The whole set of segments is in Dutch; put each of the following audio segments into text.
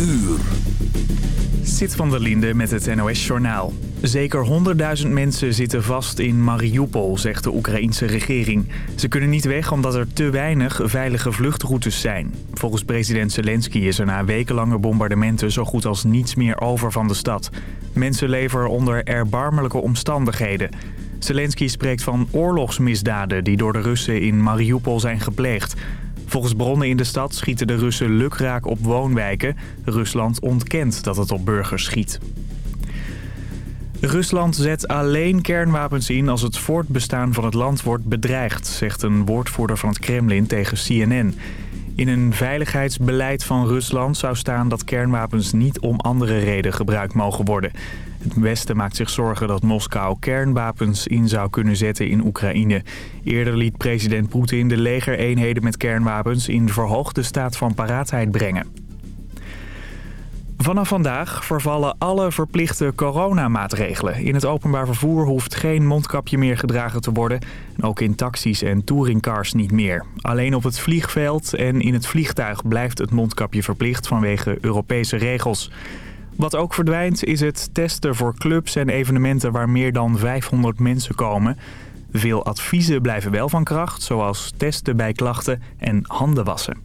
uur. Zit van der Linde met het NOS-journaal. Zeker 100.000 mensen zitten vast in Mariupol, zegt de Oekraïense regering. Ze kunnen niet weg omdat er te weinig veilige vluchtroutes zijn. Volgens president Zelensky is er na wekenlange bombardementen zo goed als niets meer over van de stad. Mensen leven onder erbarmelijke omstandigheden. Zelensky spreekt van oorlogsmisdaden die door de Russen in Mariupol zijn gepleegd. Volgens bronnen in de stad schieten de Russen lukraak op woonwijken. Rusland ontkent dat het op burgers schiet. Rusland zet alleen kernwapens in als het voortbestaan van het land wordt bedreigd, zegt een woordvoerder van het Kremlin tegen CNN. In een veiligheidsbeleid van Rusland zou staan dat kernwapens niet om andere reden gebruikt mogen worden. Het Westen maakt zich zorgen dat Moskou kernwapens in zou kunnen zetten in Oekraïne. Eerder liet president Poetin de legereenheden met kernwapens in verhoogde staat van paraatheid brengen. Vanaf vandaag vervallen alle verplichte coronamaatregelen. In het openbaar vervoer hoeft geen mondkapje meer gedragen te worden. En ook in taxis en touringcars niet meer. Alleen op het vliegveld en in het vliegtuig blijft het mondkapje verplicht vanwege Europese regels. Wat ook verdwijnt is het testen voor clubs en evenementen waar meer dan 500 mensen komen. Veel adviezen blijven wel van kracht, zoals testen bij klachten en handen wassen.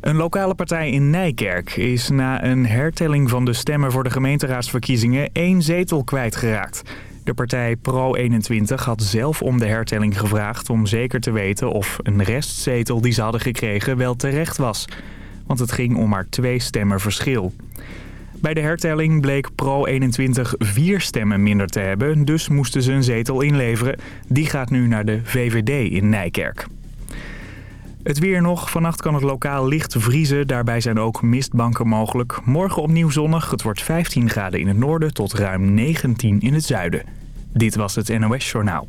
Een lokale partij in Nijkerk is na een hertelling van de stemmen voor de gemeenteraadsverkiezingen één zetel kwijtgeraakt. De partij Pro21 had zelf om de hertelling gevraagd om zeker te weten of een restzetel die ze hadden gekregen wel terecht was. Want het ging om maar twee stemmen verschil. Bij de hertelling bleek Pro21 vier stemmen minder te hebben, dus moesten ze een zetel inleveren. Die gaat nu naar de VVD in Nijkerk. Het weer nog. Vannacht kan het lokaal licht vriezen. Daarbij zijn ook mistbanken mogelijk. Morgen opnieuw zonnig. Het wordt 15 graden in het noorden tot ruim 19 in het zuiden. Dit was het NOS Journaal.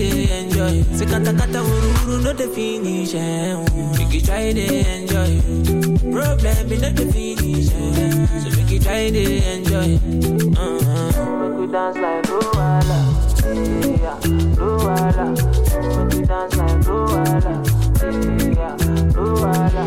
They enjoy. Say kata kata wuru wuru no dey finish. Eh, oh. Make you try dey enjoy. Problem be no dey finish. So make you try They enjoy. Uh-huh. Make we dance like Luwala, yeah, Luwala. Make we dance like Luwala, yeah, Luwala.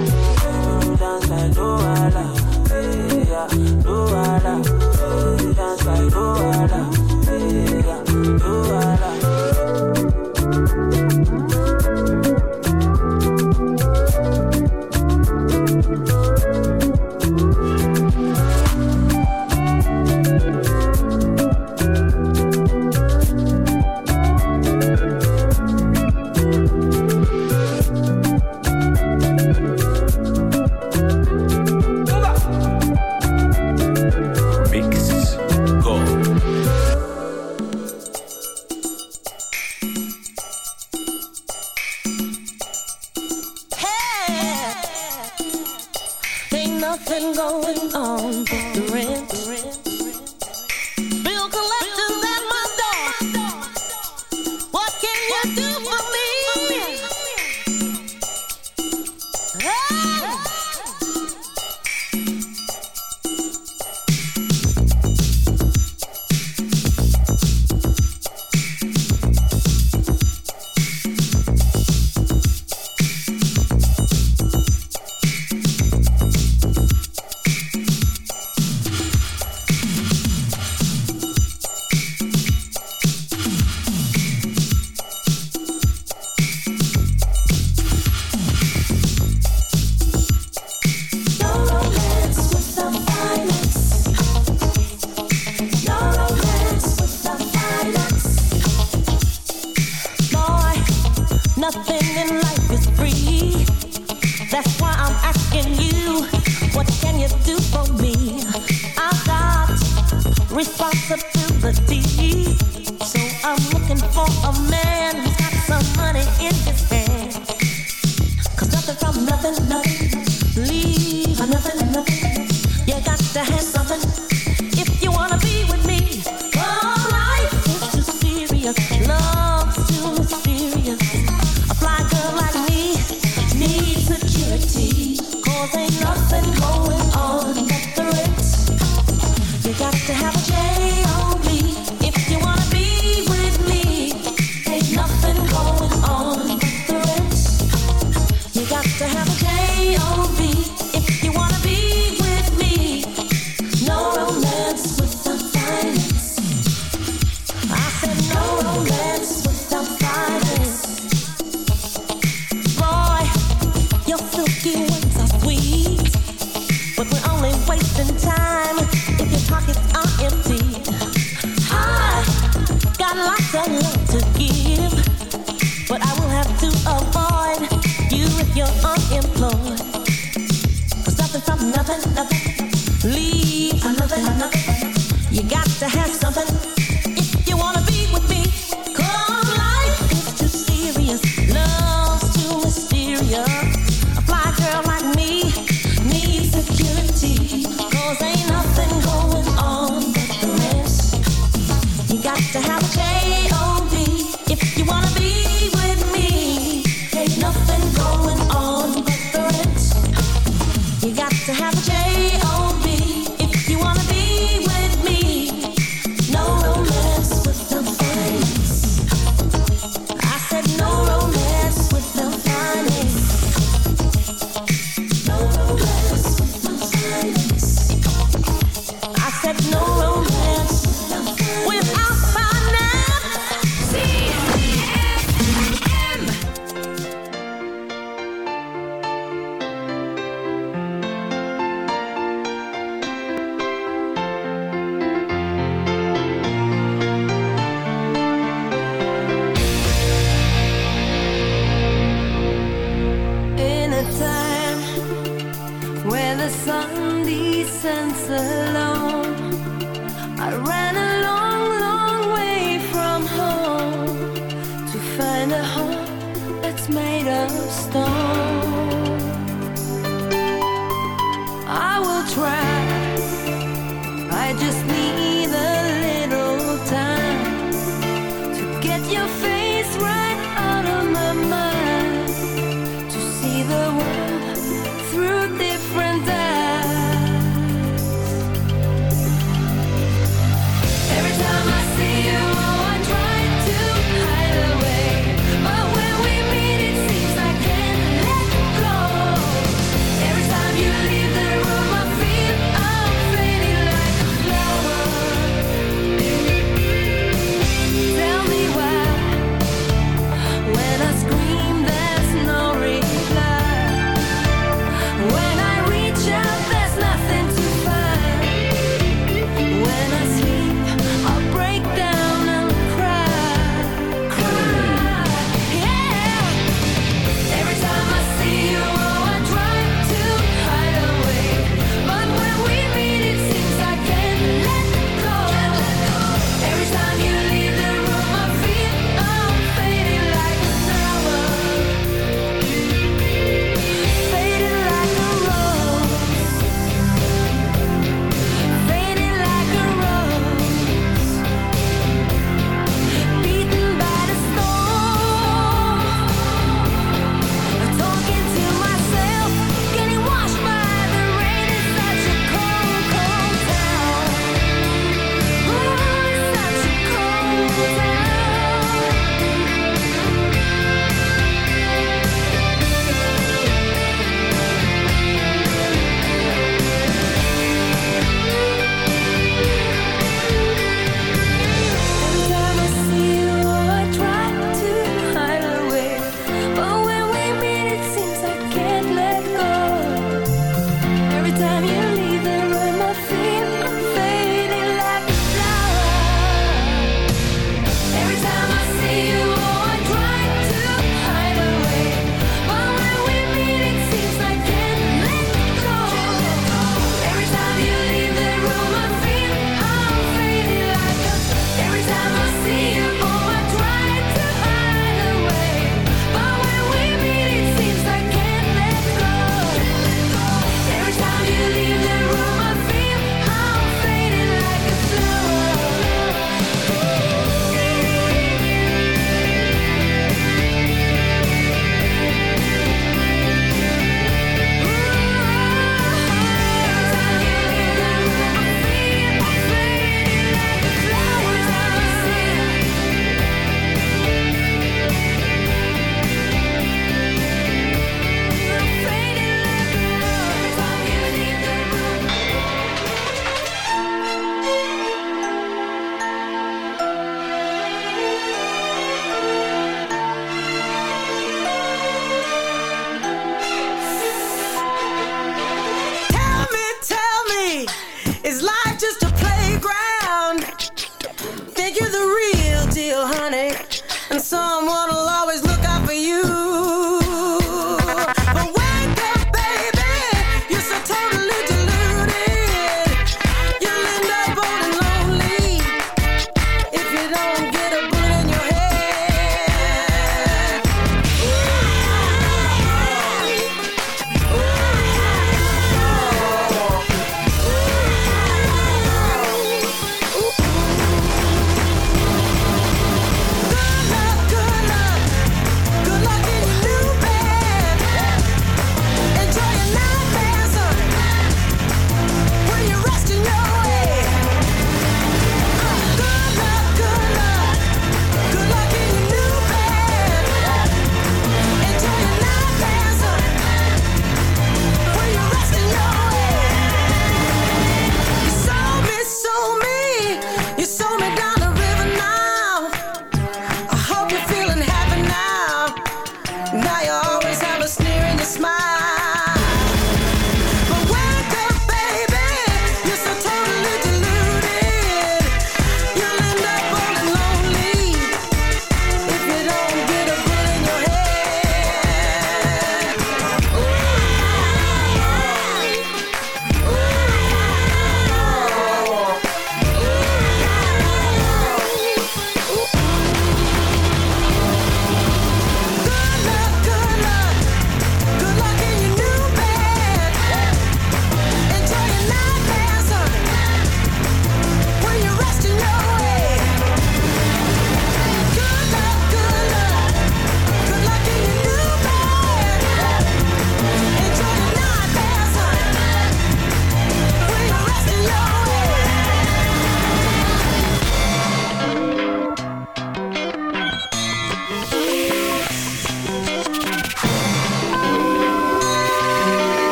to have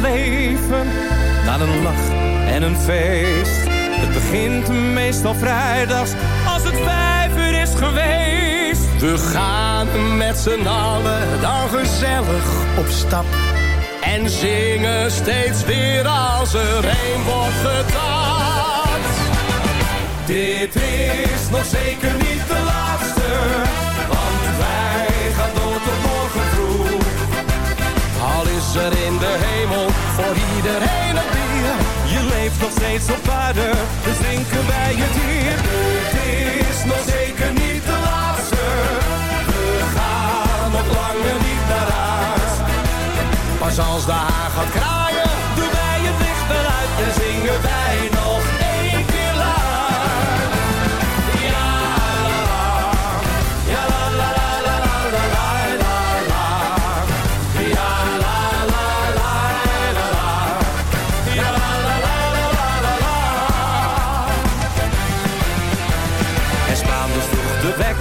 leven. Na een lach en een feest. Het begint meestal vrijdags als het vijf uur is geweest. We gaan met z'n allen dan gezellig op stap. En zingen steeds weer als er een wordt getapt. Dit is nog zeker niet de laatste, in de hemel voor iedereen een bier. Je leeft nog steeds op aarde, dus drinken wij het hier. Dit is nog zeker niet de laatste, we gaan nog langer niet naar huis. Pas als de haag gaat kraaien, doen wij het licht wel uit en zingen wij nog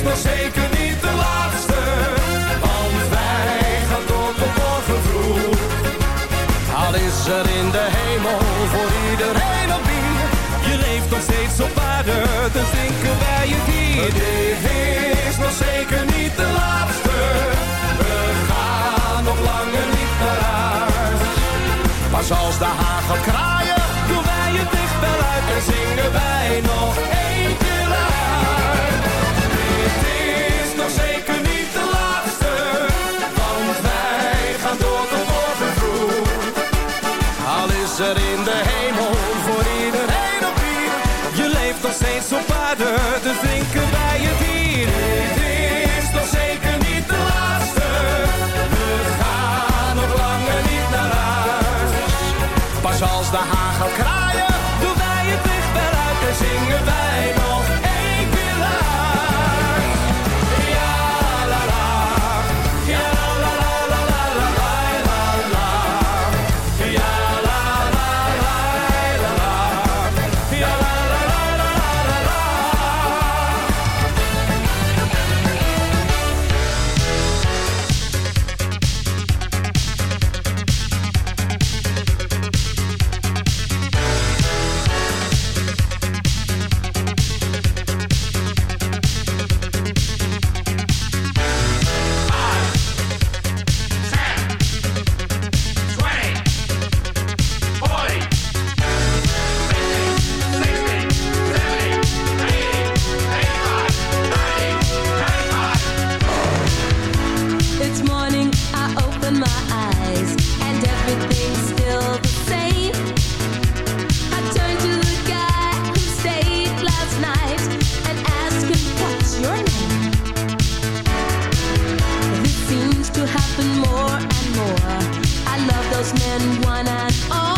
Is nog zeker niet de laatste, want wij gaan door tot morgen vroeg. Al is er in de hemel voor iedereen een bier. Je leeft nog steeds op aarde, dus drinken wij het hier. Dit is nog zeker niet de laatste, we gaan nog langer niet naar huis. Pas als de gaat kraaien, Doen wij het licht wel uit en zingen wij nog dus drinken wij het hier. Dit is nog zeker niet de laatste, we gaan nog langer niet naar huis. Pas als de haag gaat kraaien, Doen wij het licht wel uit en zingen wij nog businessmen, one and all.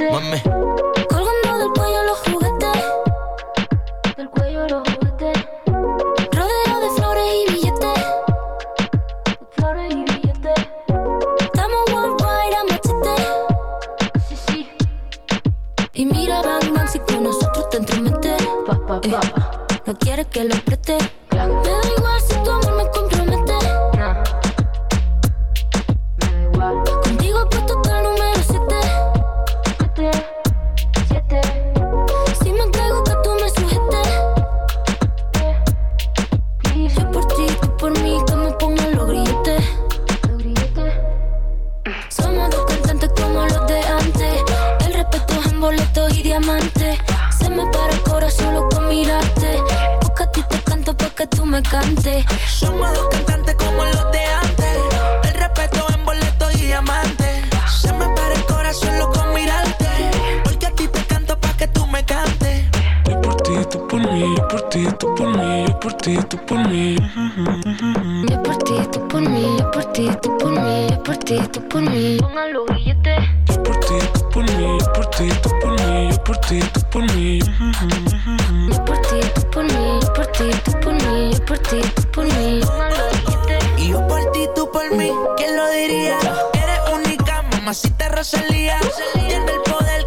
Mami tú por mí, yo por ti, tú por mí. Yo por ti, tú por mí, yo por ti, tú por mí, yo por ti, tú por mí. Yo por ti, tú por mí, yo por ti, tú por mí, yo por ti, tú por mí. Yo por ti, tú por mí, yo por ti, tú por mí, yo por ti, tú por mí. Yo por ti, tú por mí, ¿quién lo diría? Eres única, mamacita Rosalía. Tiene el poder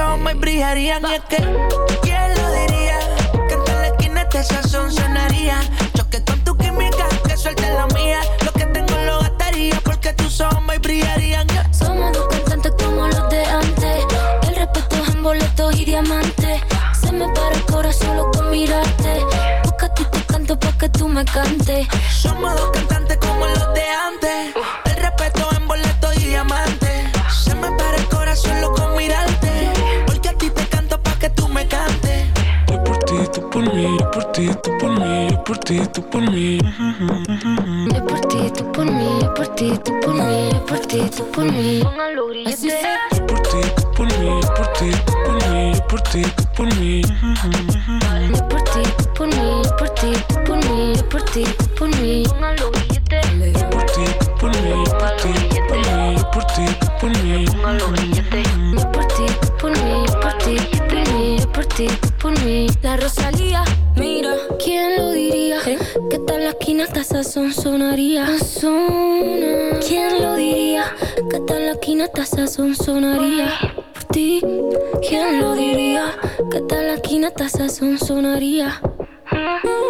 ojos brillarían y es que ¿Quién lo diría? Que en la esquina este sazón sonaría. Choque con tu química, que suelte la mía. Lo que tengo lo gastaría porque tus ojos brillarían Somos dos cantantes como los de antes. El respeto es en boletos y diamantes. Se me para el corazón solo con mirarte. Busca tu canto pa' que tú me cantes. Somos dos cantantes ti, tú por mí. Yo por ti, tú por mí, yo por ti, tú por mí, yo por ti, tú por mí. Así. Yo por ti, tú por mí, yo por ti, tú por mí, yo por ti, tú por mí. Sazón sonaría. ¿Quién lo diría? Que tal la esquina hasta sazón sonaría. Por ti, ¿quién lo diría? Que tal la hasta sazón sonaría. ¿Quién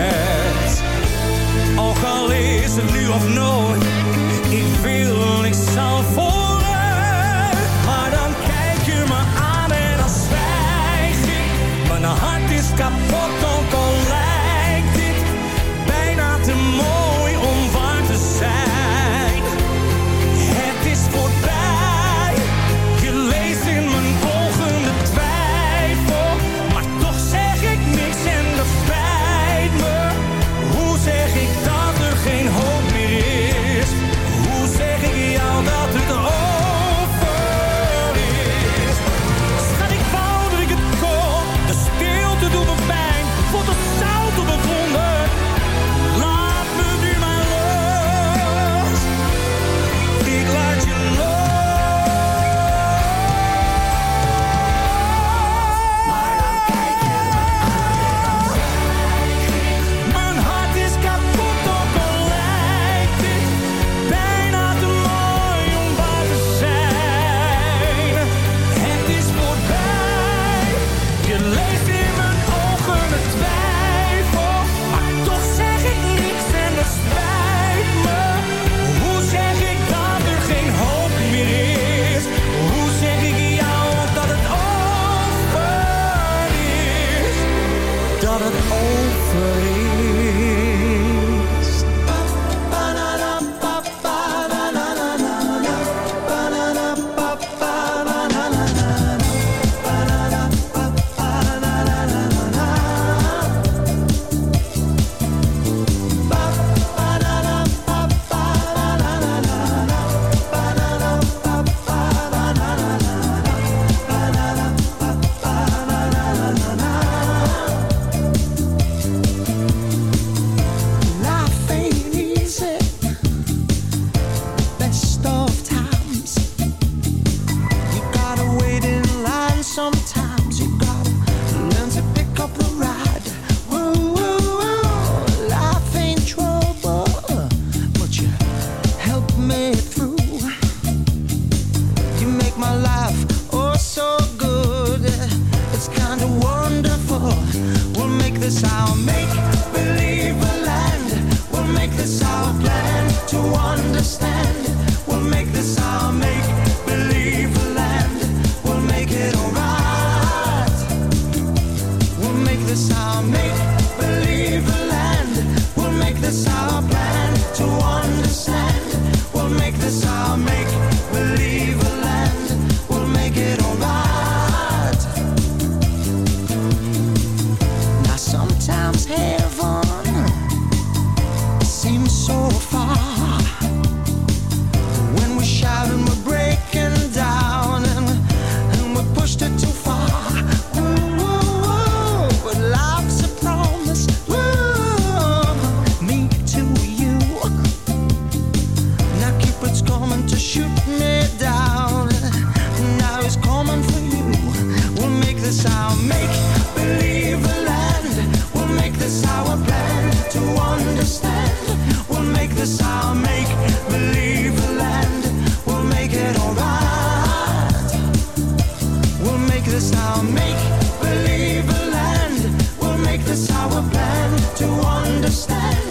al is het nu of nooit. Ik wil niet zal voelen, maar dan kijk je me aan en dan zwijg ik. Mijn hart is kapot. Style.